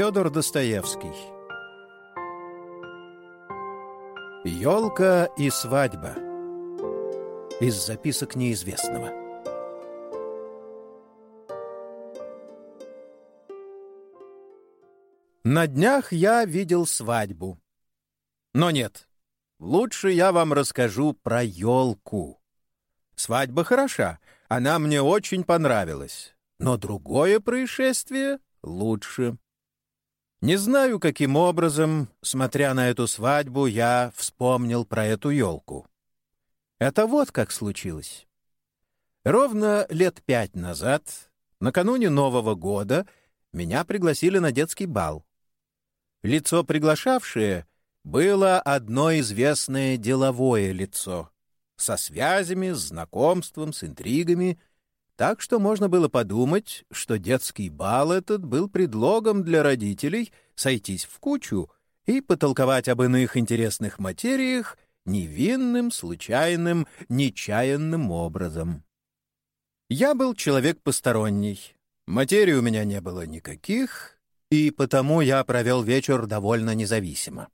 Федор Достоевский Ёлка и свадьба Из записок неизвестного На днях я видел свадьбу. Но нет, лучше я вам расскажу про елку. Свадьба хороша, она мне очень понравилась. Но другое происшествие лучше. Не знаю, каким образом, смотря на эту свадьбу, я вспомнил про эту елку. Это вот как случилось. Ровно лет пять назад, накануне Нового года, меня пригласили на детский бал. Лицо приглашавшее было одно известное деловое лицо, со связями, с знакомством, с интригами — так что можно было подумать, что детский бал этот был предлогом для родителей сойтись в кучу и потолковать об иных интересных материях невинным, случайным, нечаянным образом. Я был человек посторонний. Материи у меня не было никаких, и потому я провел вечер довольно независимо.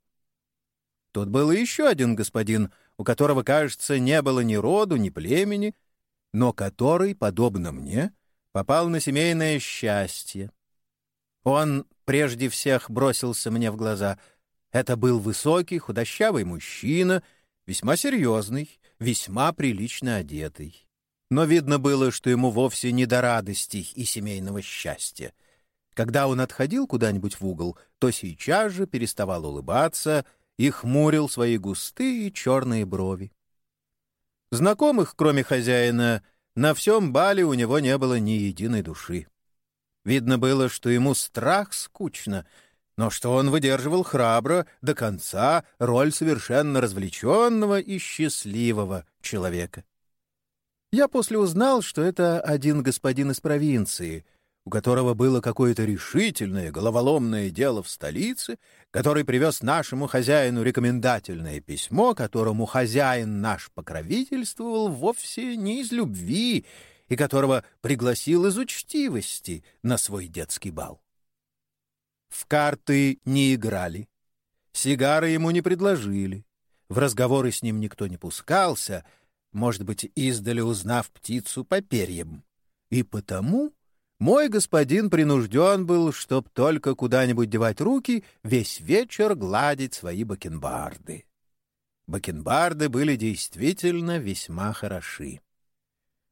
Тут был еще один господин, у которого, кажется, не было ни роду, ни племени — но который, подобно мне, попал на семейное счастье. Он прежде всех бросился мне в глаза. Это был высокий, худощавый мужчина, весьма серьезный, весьма прилично одетый. Но видно было, что ему вовсе не до радостей и семейного счастья. Когда он отходил куда-нибудь в угол, то сейчас же переставал улыбаться и хмурил свои густые черные брови. Знакомых, кроме хозяина, на всем бале у него не было ни единой души. Видно было, что ему страх скучно, но что он выдерживал храбро до конца роль совершенно развлеченного и счастливого человека. Я после узнал, что это один господин из провинции — у которого было какое-то решительное, головоломное дело в столице, который привез нашему хозяину рекомендательное письмо, которому хозяин наш покровительствовал вовсе не из любви и которого пригласил из учтивости на свой детский бал. В карты не играли, сигары ему не предложили, в разговоры с ним никто не пускался, может быть, издали узнав птицу по перьям, и потому мой господин принужден был, чтоб только куда-нибудь девать руки, весь вечер гладить свои бакенбарды. Бакенбарды были действительно весьма хороши.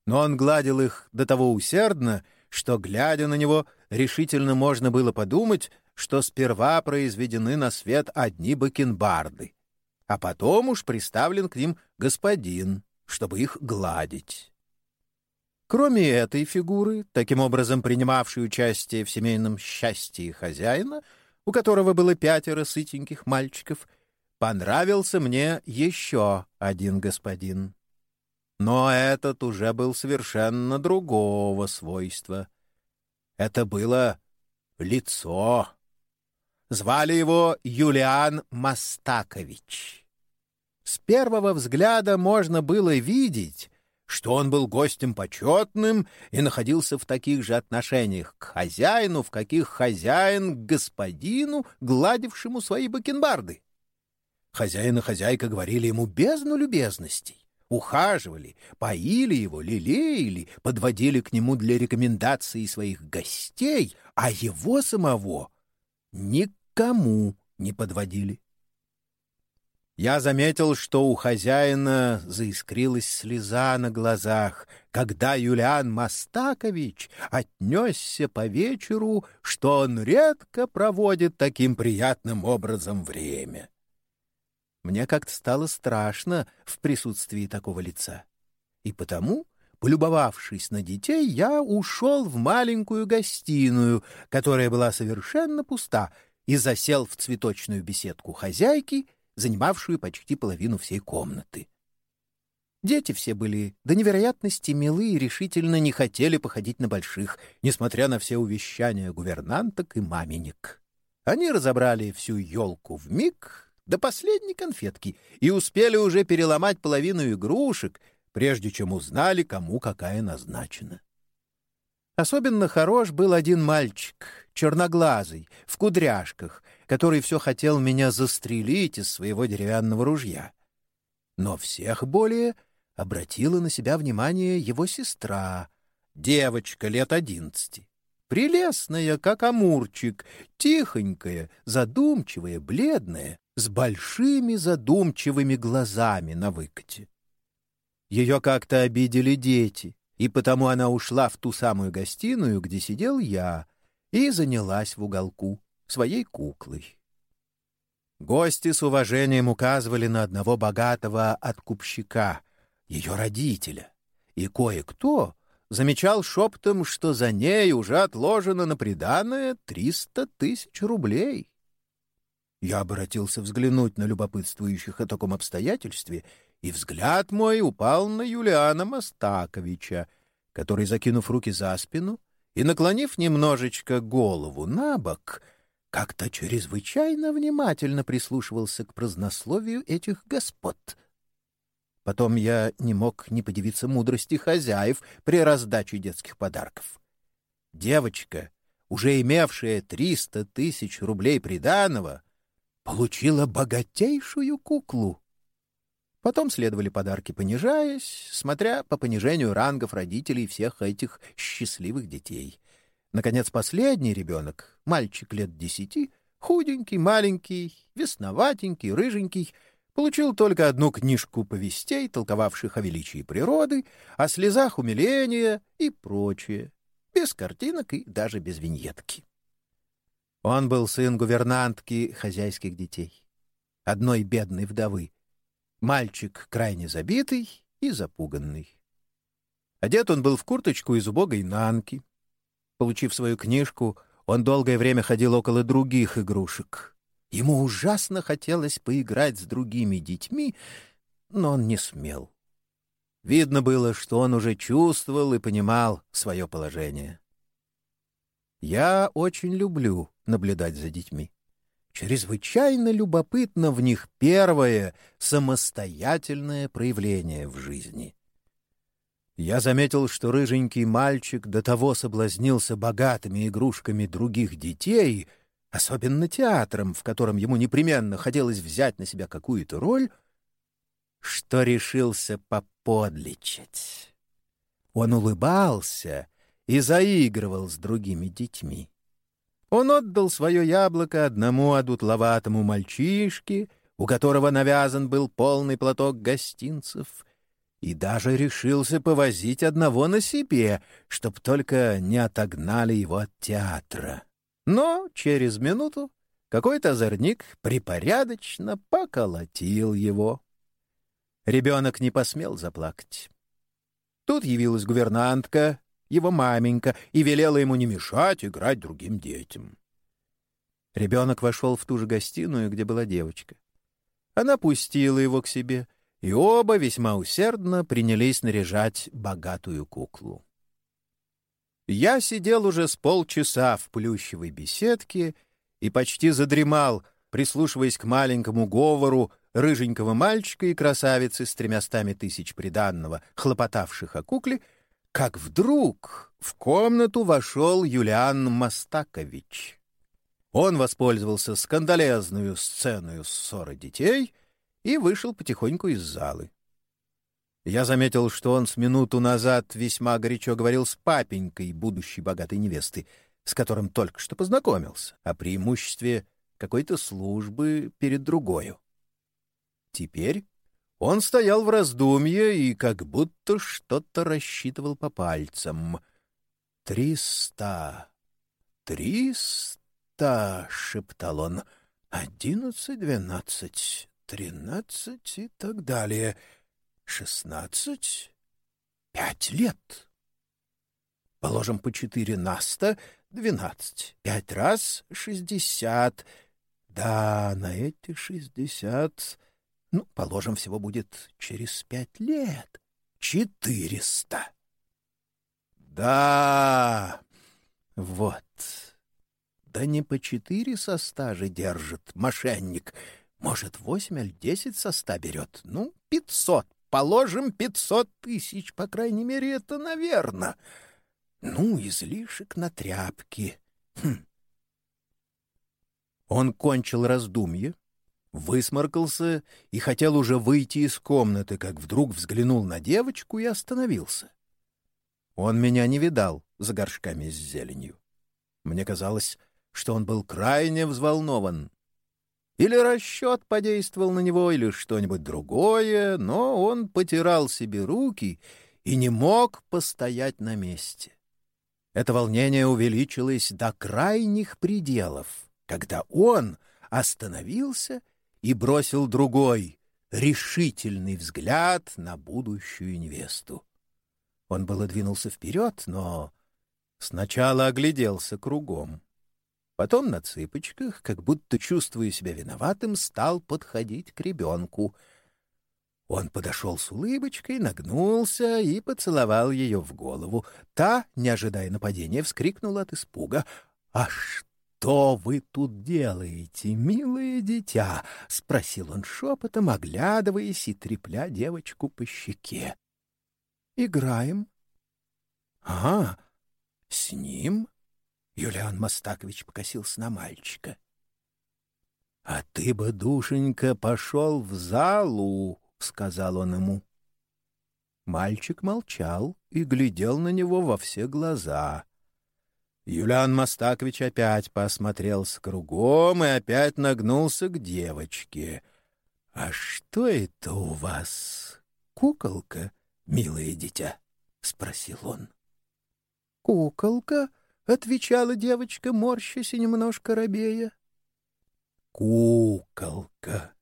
Но он гладил их до того усердно, что, глядя на него, решительно можно было подумать, что сперва произведены на свет одни бакенбарды, а потом уж приставлен к ним господин, чтобы их гладить. Кроме этой фигуры, таким образом принимавшей участие в семейном счастье хозяина, у которого было пятеро сытеньких мальчиков, понравился мне еще один господин. Но этот уже был совершенно другого свойства. Это было лицо. Звали его Юлиан Мастакович. С первого взгляда можно было видеть, что он был гостем почетным и находился в таких же отношениях к хозяину, в каких хозяин к господину, гладившему свои бакенбарды. Хозяин и хозяйка говорили ему бездну любезностей, ухаживали, поили его, лелеяли, подводили к нему для рекомендаций своих гостей, а его самого никому не подводили. Я заметил, что у хозяина заискрилась слеза на глазах, когда Юлиан Мастакович отнесся по вечеру, что он редко проводит таким приятным образом время. Мне как-то стало страшно в присутствии такого лица. И потому, полюбовавшись на детей, я ушел в маленькую гостиную, которая была совершенно пуста, и засел в цветочную беседку хозяйки — занимавшую почти половину всей комнаты. Дети все были до невероятности милы и решительно не хотели походить на больших, несмотря на все увещания гувернанток и маменек. Они разобрали всю елку в миг до последней конфетки и успели уже переломать половину игрушек, прежде чем узнали, кому какая назначена. Особенно хорош был один мальчик, черноглазый, в кудряшках, который все хотел меня застрелить из своего деревянного ружья. Но всех более обратила на себя внимание его сестра, девочка лет одиннадцати. Прелестная, как амурчик, тихонькая, задумчивая, бледная, с большими задумчивыми глазами на выкате. Ее как-то обидели дети, и потому она ушла в ту самую гостиную, где сидел я, и занялась в уголку своей куклой. Гости с уважением указывали на одного богатого откупщика, ее родителя, и кое-кто замечал шептом, что за ней уже отложено на приданное триста тысяч рублей. Я обратился взглянуть на любопытствующих о таком обстоятельстве, и взгляд мой упал на Юлиана Мастаковича, который, закинув руки за спину и наклонив немножечко голову на бок, как-то чрезвычайно внимательно прислушивался к празднословию этих господ. Потом я не мог не подивиться мудрости хозяев при раздаче детских подарков. Девочка, уже имевшая триста тысяч рублей приданого, получила богатейшую куклу. Потом следовали подарки, понижаясь, смотря по понижению рангов родителей всех этих счастливых детей. Наконец, последний ребенок, мальчик лет десяти, худенький, маленький, весноватенький, рыженький, получил только одну книжку повестей, толковавших о величии природы, о слезах умиления и прочее, без картинок и даже без виньетки. Он был сын гувернантки хозяйских детей, одной бедной вдовы. Мальчик крайне забитый и запуганный. Одет он был в курточку из убогой нанки. Получив свою книжку, он долгое время ходил около других игрушек. Ему ужасно хотелось поиграть с другими детьми, но он не смел. Видно было, что он уже чувствовал и понимал свое положение. Я очень люблю наблюдать за детьми. Чрезвычайно любопытно в них первое самостоятельное проявление в жизни. Я заметил, что рыженький мальчик до того соблазнился богатыми игрушками других детей, особенно театром, в котором ему непременно хотелось взять на себя какую-то роль, что решился поподличать. Он улыбался и заигрывал с другими детьми. Он отдал свое яблоко одному одутловатому мальчишке, у которого навязан был полный платок гостинцев, и даже решился повозить одного на себе, чтоб только не отогнали его от театра. Но через минуту какой-то озорник припорядочно поколотил его. Ребенок не посмел заплакать. Тут явилась гувернантка его маменька, и велела ему не мешать играть другим детям. Ребенок вошел в ту же гостиную, где была девочка. Она пустила его к себе, и оба весьма усердно принялись наряжать богатую куклу. Я сидел уже с полчаса в плющевой беседке и почти задремал, прислушиваясь к маленькому говору рыженького мальчика и красавицы с тремястами тысяч приданного, хлопотавших о кукле, как вдруг в комнату вошел Юлиан Мастакович. Он воспользовался скандалезную сценой ссоры детей и вышел потихоньку из залы. Я заметил, что он с минуту назад весьма горячо говорил с папенькой будущей богатой невесты, с которым только что познакомился, о преимуществе какой-то службы перед другою. Теперь он стоял в раздумье и как будто что-то рассчитывал по пальцам. «Триста! Триста!» — шептал он. «Одиннадцать, двенадцать, тринадцать и так далее. Шестнадцать? Пять лет!» Положим по четыре на сто — двенадцать. Пять раз — шестьдесят. Да, на эти шестьдесят ну, положим, всего будет через пять лет. Четыреста. Да, вот. Да не по четыре со ста же держит мошенник. Может, восемь или десять со ста берет. Ну, пятьсот. Положим, пятьсот тысяч. По крайней мере, это наверно. Ну, излишек на тряпки. Хм, Он кончил раздумье, высморкался и хотел уже выйти из комнаты, как вдруг взглянул на девочку и остановился. Он меня не видал за горшками с зеленью. Мне казалось, что он был крайне взволнован. Или расчет подействовал на него, или что-нибудь другое, но он потирал себе руки и не мог постоять на месте. Это волнение увеличилось до крайних пределов, когда он остановился и бросил другой, решительный взгляд на будущую невесту. Он было двинулся вперед, но сначала огляделся кругом. Потом на цыпочках, как будто чувствуя себя виноватым, стал подходить к ребенку. Он подошел с улыбочкой, нагнулся и поцеловал ее в голову. Та, не ожидая нападения, вскрикнула от испуга. «А что вы тут делаете, милое дитя?» — спросил он шепотом, оглядываясь и трепля девочку по щеке. «Играем». «А, с ним?» Юлиан Мастакович покосился на мальчика. — А ты бы, душенька, пошел в залу, — сказал он ему. Мальчик молчал и глядел на него во все глаза. Юлиан Мастакович опять посмотрелся кругом и опять нагнулся к девочке. — А что это у вас? Куколка, милое дитя? — спросил он. — Куколка? —— отвечала девочка, морщась и немножко робея. «Куколка!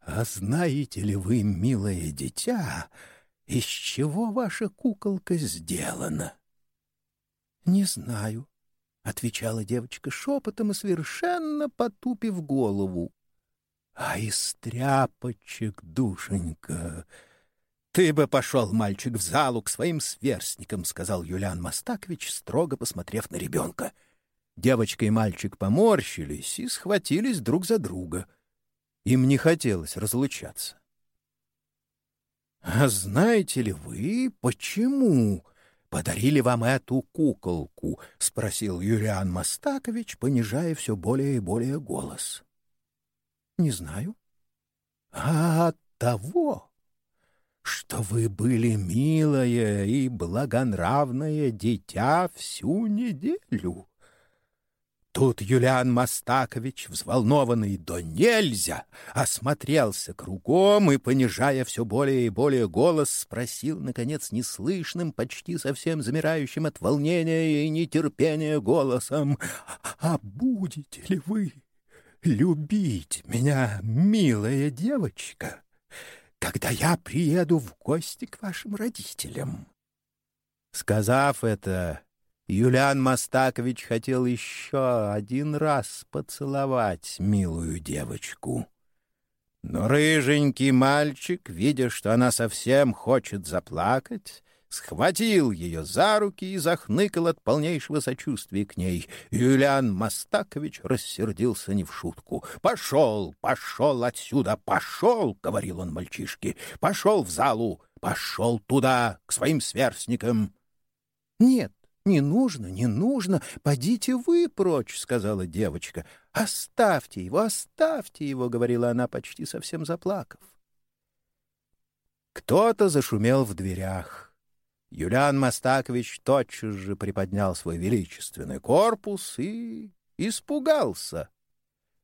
А знаете ли вы, милое дитя, из чего ваша куколка сделана?» «Не знаю», — отвечала девочка шепотом и совершенно потупив голову. «А из тряпочек, душенька!» «Ты бы пошел, мальчик, в залу к своим сверстникам», — сказал Юлиан Мастакович, строго посмотрев на ребенка. Девочка и мальчик поморщились и схватились друг за друга. Им не хотелось разлучаться. «А знаете ли вы, почему подарили вам эту куколку?» — спросил Юлиан Мастакович, понижая все более и более голос. «Не знаю». «А от того...» что вы были милое и благонравное дитя всю неделю. Тут Юлиан Мастакович, взволнованный до нельзя, осмотрелся кругом и, понижая все более и более голос, спросил, наконец, неслышным, почти совсем замирающим от волнения и нетерпения голосом, «А будете ли вы любить меня, милая девочка?» Когда я приеду в гости к вашим родителям. Сказав это, Юлиан Мастакович хотел еще один раз поцеловать милую девочку. Но рыженький мальчик, видя, что она совсем хочет заплакать, схватил ее за руки и захныкал от полнейшего сочувствия к ней. Юлиан Мастакович рассердился не в шутку. «Пошел, пошел отсюда, пошел!» — говорил он мальчишке. «Пошел в залу, пошел туда, к своим сверстникам!» «Нет, не нужно, не нужно, подите вы прочь!» — сказала девочка. «Оставьте его, оставьте его!» — говорила она, почти совсем заплакав. Кто-то зашумел в дверях. Юлиан Мастакович тотчас же приподнял свой величественный корпус и испугался.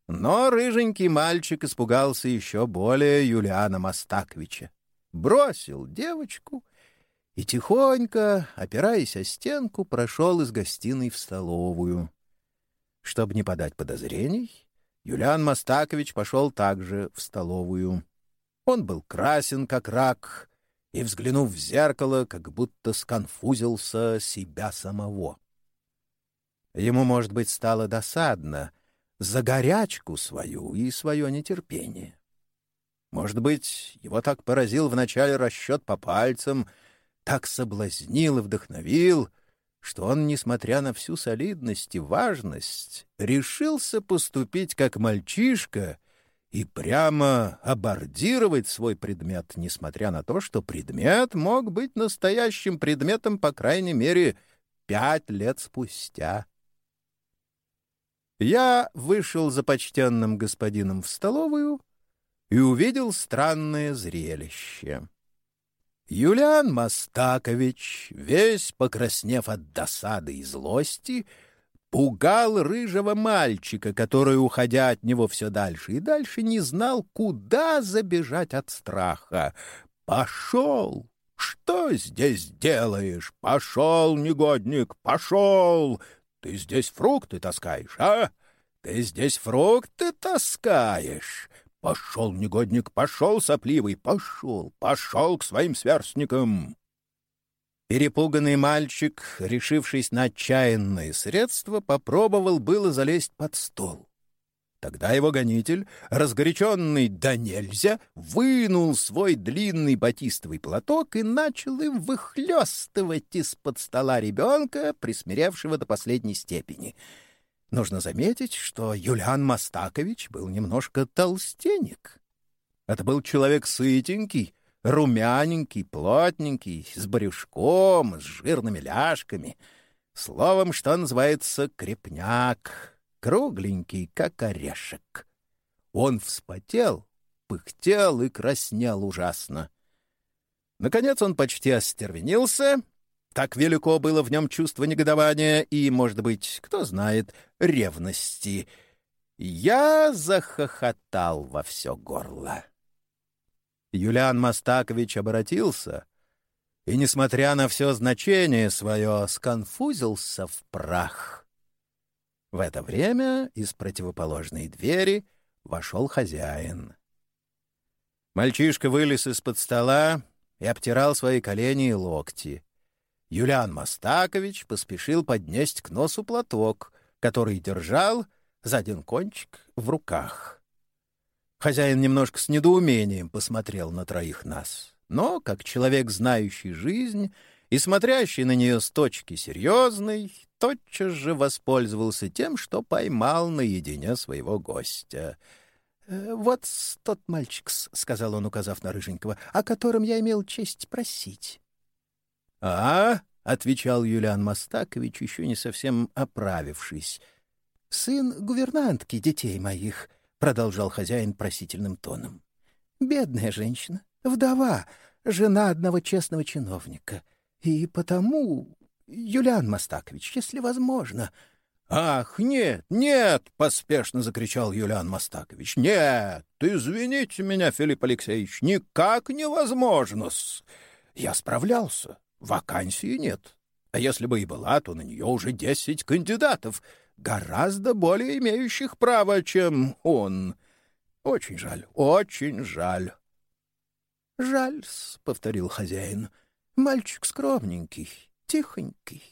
Но рыженький мальчик испугался еще более Юлиана Мастаковича. Бросил девочку и тихонько, опираясь о стенку, прошел из гостиной в столовую. Чтобы не подать подозрений, Юлиан Мастакович пошел также в столовую. Он был красен, как рак, и, взглянув в зеркало, как будто сконфузился себя самого. Ему, может быть, стало досадно за горячку свою и свое нетерпение. Может быть, его так поразил вначале расчет по пальцам, так соблазнил и вдохновил, что он, несмотря на всю солидность и важность, решился поступить как мальчишка — и прямо абордировать свой предмет, несмотря на то, что предмет мог быть настоящим предметом, по крайней мере, пять лет спустя. Я вышел за почтенным господином в столовую и увидел странное зрелище. Юлиан Мастакович, весь покраснев от досады и злости, пугал рыжего мальчика, который, уходя от него все дальше и дальше, не знал, куда забежать от страха. «Пошел! Что здесь делаешь? Пошел, негодник, пошел! Ты здесь фрукты таскаешь, а? Ты здесь фрукты таскаешь!» Пошел, негодник, пошел, сопливый, пошел, пошел к своим сверстникам. Перепуганный мальчик, решившись на отчаянные средства, попробовал было залезть под стол. Тогда его гонитель, разгоряченный да нельзя, вынул свой длинный батистовый платок и начал им выхлестывать из-под стола ребенка, присмиревшего до последней степени — Нужно заметить, что Юлиан Мастакович был немножко толстенек. Это был человек сытенький, румяненький, плотненький, с брюшком, с жирными ляжками. Словом, что называется крепняк, кругленький, как орешек. Он вспотел, пыхтел и краснел ужасно. Наконец он почти остервенился — так велико было в нем чувство негодования и, может быть, кто знает, ревности. Я захохотал во все горло. Юлиан Мастакович обратился и, несмотря на все значение свое, сконфузился в прах. В это время из противоположной двери вошел хозяин. Мальчишка вылез из-под стола и обтирал свои колени и локти. Юлиан Мастакович поспешил поднести к носу платок, который держал за один кончик в руках. Хозяин немножко с недоумением посмотрел на троих нас, но, как человек, знающий жизнь и смотрящий на нее с точки серьезной, тотчас же воспользовался тем, что поймал наедине своего гостя. «Э, «Вот тот мальчик», — сказал он, указав на Рыженького, — «о котором я имел честь просить». «А?» — отвечал Юлиан Мастакович, еще не совсем оправившись. «Сын гувернантки детей моих», — продолжал хозяин просительным тоном. «Бедная женщина, вдова, жена одного честного чиновника. И потому, Юлиан Мастакович, если возможно...» «Ах, нет, нет!» — поспешно закричал Юлиан Мастакович. «Нет, извините меня, Филипп Алексеевич, никак невозможно-с. Я справлялся. Вакансии нет. А если бы и была, то на нее уже десять кандидатов, гораздо более имеющих право, чем он. Очень жаль, очень жаль. — Жаль-с, — повторил хозяин. — Мальчик скромненький, тихонький.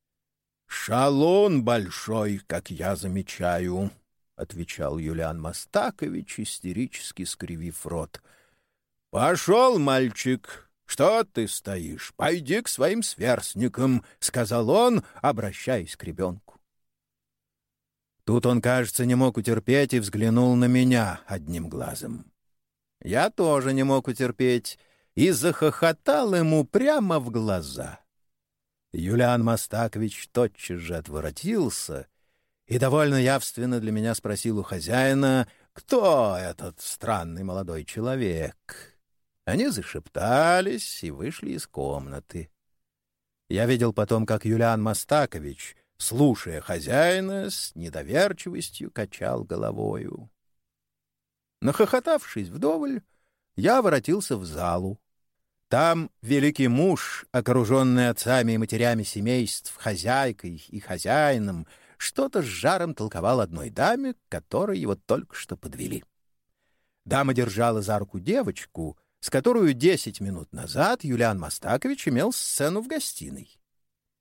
— Шалун большой, как я замечаю, — отвечал Юлиан Мастакович, истерически скривив рот. — Пошел, мальчик, «Что ты стоишь? Пойди к своим сверстникам», — сказал он, обращаясь к ребенку. Тут он, кажется, не мог утерпеть и взглянул на меня одним глазом. Я тоже не мог утерпеть и захохотал ему прямо в глаза. Юлиан Мастакович тотчас же отворотился и довольно явственно для меня спросил у хозяина, кто этот странный молодой человек. Они зашептались и вышли из комнаты. Я видел потом, как Юлиан Мастакович, слушая хозяина, с недоверчивостью качал головою. Нахохотавшись вдоволь, я воротился в залу. Там великий муж, окруженный отцами и матерями семейств, хозяйкой и хозяином, что-то с жаром толковал одной даме, которой его только что подвели. Дама держала за руку девочку — с которую десять минут назад Юлиан Мастакович имел сцену в гостиной.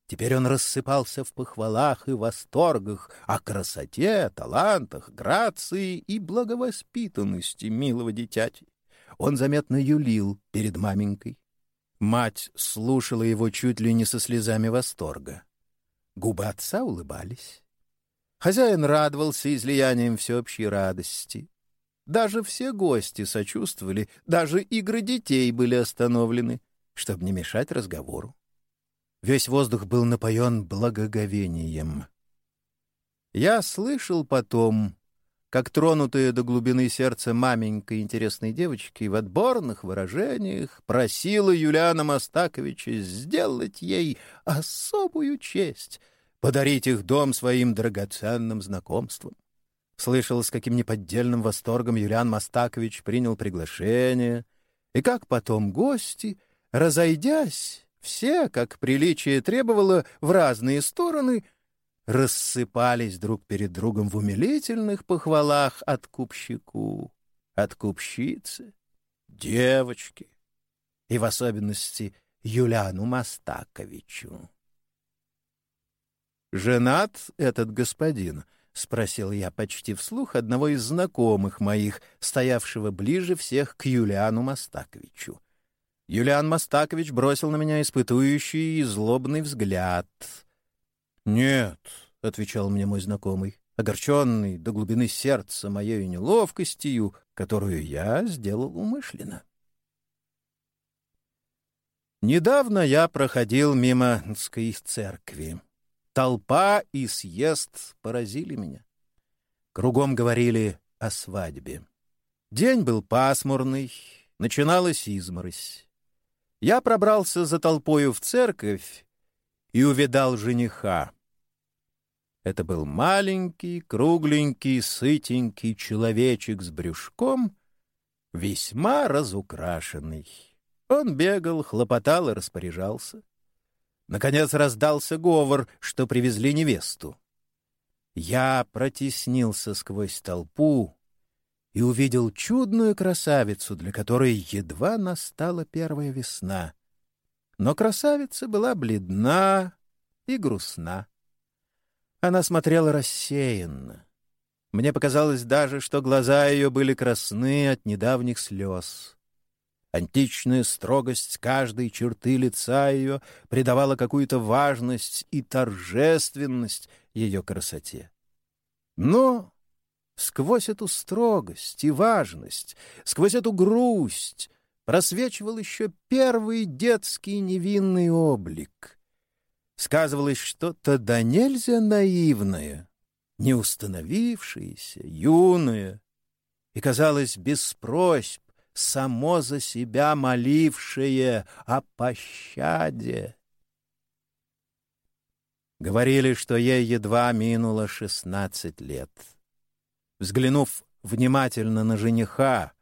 Теперь он рассыпался в похвалах и восторгах о красоте, талантах, грации и благовоспитанности милого дитяти. Он заметно юлил перед маменькой. Мать слушала его чуть ли не со слезами восторга. Губы отца улыбались. Хозяин радовался излиянием всеобщей радости. Даже все гости сочувствовали, даже игры детей были остановлены, чтобы не мешать разговору. Весь воздух был напоен благоговением. Я слышал потом, как тронутая до глубины сердца маменька интересной девочки в отборных выражениях просила Юлиана Мастаковича сделать ей особую честь, подарить их дом своим драгоценным знакомством. Слышал, с каким неподдельным восторгом Юлиан Мастакович принял приглашение, и как потом гости, разойдясь, все, как приличие требовало, в разные стороны, рассыпались друг перед другом в умилительных похвалах откупщику, откупщице, девочке и в особенности Юлиану Мастаковичу. «Женат этот господин?» — спросил я почти вслух одного из знакомых моих, стоявшего ближе всех к Юлиану Мастаковичу. Юлиан Мастакович бросил на меня испытующий и злобный взгляд. «Нет», — отвечал мне мой знакомый, огорченный до глубины сердца моей неловкостью, которую я сделал умышленно. Недавно я проходил мимо Нской церкви. Толпа и съезд поразили меня. Кругом говорили о свадьбе. День был пасмурный, начиналась изморозь. Я пробрался за толпою в церковь и увидал жениха. Это был маленький, кругленький, сытенький человечек с брюшком, весьма разукрашенный. Он бегал, хлопотал и распоряжался. Наконец раздался говор, что привезли невесту. Я протеснился сквозь толпу, и увидел чудную красавицу, для которой едва настала первая весна. Но красавица была бледна и грустна. Она смотрела рассеянно. Мне показалось даже, что глаза ее были красны от недавних слез. Античная строгость каждой черты лица ее придавала какую-то важность и торжественность ее красоте. Но Сквозь эту строгость и важность, сквозь эту грусть просвечивал еще первый детский невинный облик. Сказывалось что-то да нельзя наивное, не установившееся, юное, и, казалось, без просьб, само за себя молившее о пощаде. Говорили, что ей едва минуло шестнадцать лет. Взглянув внимательно на жениха,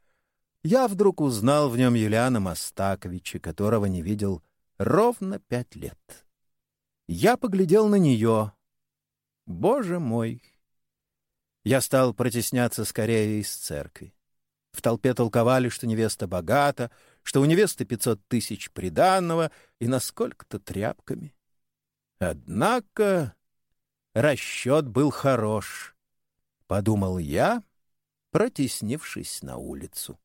я вдруг узнал в нем Юлиана Мастаковича, которого не видел ровно пять лет. Я поглядел на нее. Боже мой! Я стал протесняться скорее из церкви. В толпе толковали, что невеста богата, что у невесты пятьсот тысяч приданного и насколько-то тряпками. Однако расчет был хорош —— подумал я, протеснившись на улицу.